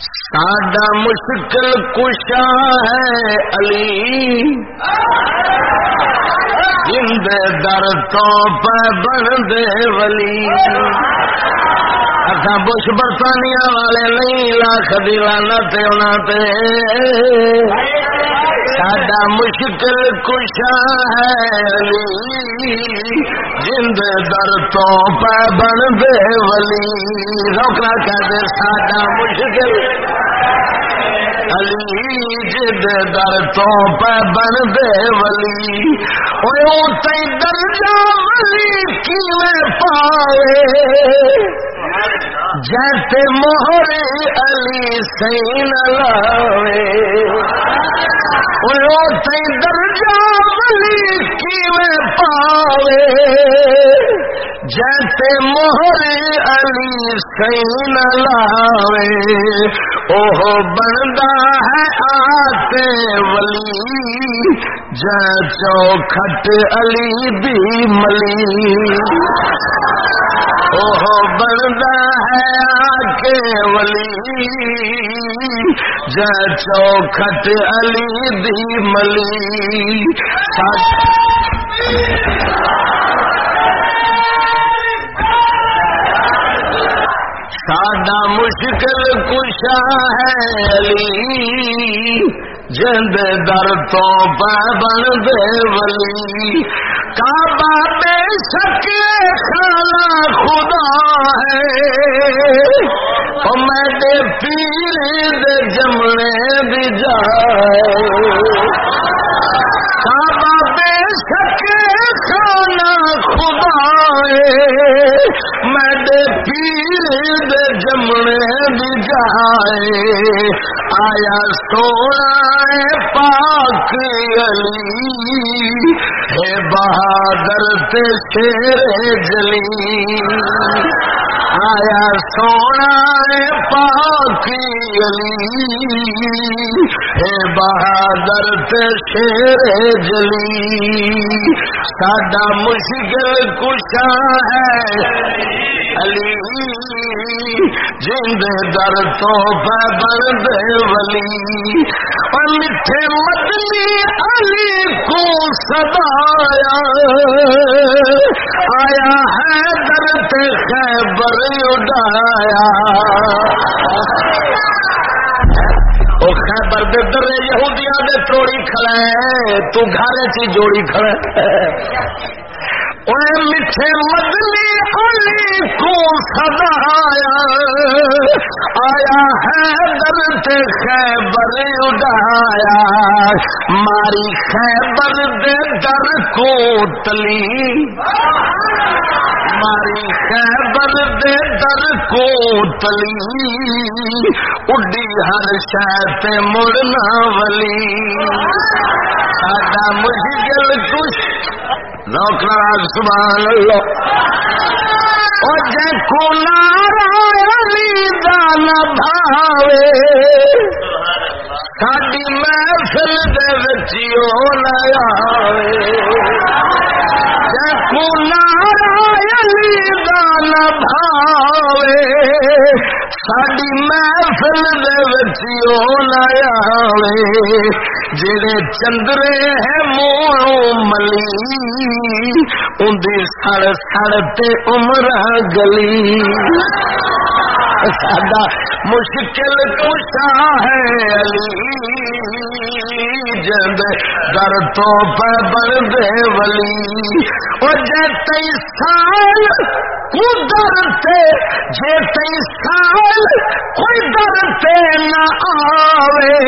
سادہ مشکل کشا ہے علی۔ جند در تو پہ بن دے ولی۔ اصا بش برطانیہ والے نہیں، لاکھ دیوانا تے۔ ساڈا مشکل کشا ہے علی جند در تو پہ بن دے ولی۔ روکنا کہتے ساڈا مشکل۔ علی جد در تو بن دے ولی۔ تی درجہ ولی کی پائے؟ جیسے موہر علی سین لاوے۔ تی درجہ ولی کی پاوے جیسے موہر علی سین لاوے اوہ بندا ہے آتے ولی چوکھٹ علی دی ملی اوہ بندا ہے آکے ولی۔ چوکھٹ علی دی ملی۔ ساڈا مشکل کشا ہے علی۔ جند در تو بن دے ولی۔ کعبہ بے شک خانہ خدا ہے۔ میں دے پیر دے جمنے بھی جائے۔ کعبہ بے شک خانہ خدا ہے۔ میں دے پیر دے جمنے بھی جائے۔ آیا سونا پاک علی۔ ہے بہادر تے شیر جلی آیا سونا پاک علی؟ ہے بہادر تے شیر جلی، ساڈا مشکل کشا ہے علی۔ جند در تو بند ولی۔ اور میٹھے مدنی علی کو سدایا آیا ہے درد خیبر اڈایا وہ خیبر دے درے یہودیاں دے توڑی کھڑے تو گھر چی جوڑی کھڑے میٹھے مدنی علی کو سدایا آیا ہے درد خیبر اڈایا ماری خیبر دے در کو تلی۔ ماری خیبر دے در کو تلی۔ اڈی ہر شاید مڑنا ولی۔ ساڈا مشکل کچھ نوکر سبحان اللہ۔ اور جے کو نارائنی دان بھاوے۔ ساڈی محفل دے وچیو نہ ساڈی محفل دے نہ آوے جڑے چندرے ہیں مو ملی اندی سڑ سڑ تے عمر گلی ساڈا مشکل کشا ہے علی جد در تو پہ ولی۔ اور جے تئی سال قدر تے جے تئی سال کوئی تے نہ آوے۔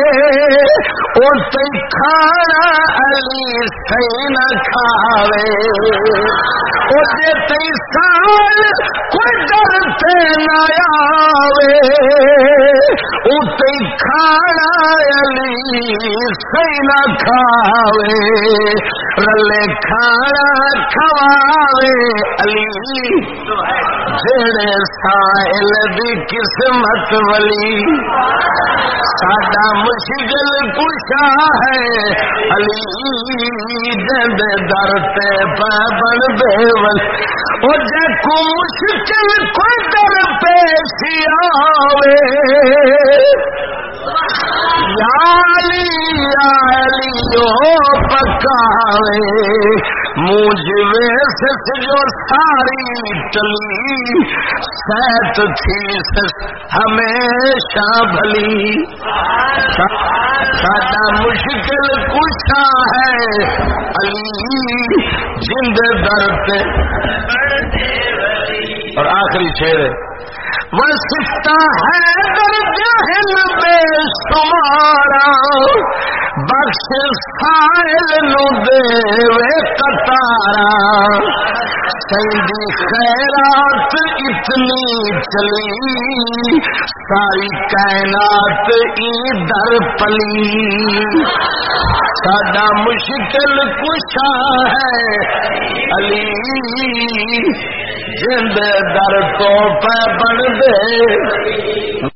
او تئی کھانا علی سی نہ کھاوے۔ سال کوئی ڈرتے تے نہ آوے کھانا علی سی نہ کھاوے رلے کھانا کھواوے علی۔ جڑے سائل دی قسمت ولی۔ ساڈا مشکل کشا ہے علی۔ جند در تے بن بے ول او جے کو مشکل کوئی در پیش آوے۔ یا علی یا علی، او جاوے مونج ویس جو ساری چلی، سیت تھی ہمیشہ بھلی۔ ساڈا مشکل کچھ ہے علی، جند درد اور آخری شیر وہ سفتا ہے درد بے شمارا سائل نو دے کتارا سیدی خیرات اتنی چلی، ساری کائنات ادھر پلی۔ ساڈا مشکل کشا ہے علی۔ جند در تو پہ بن دے۔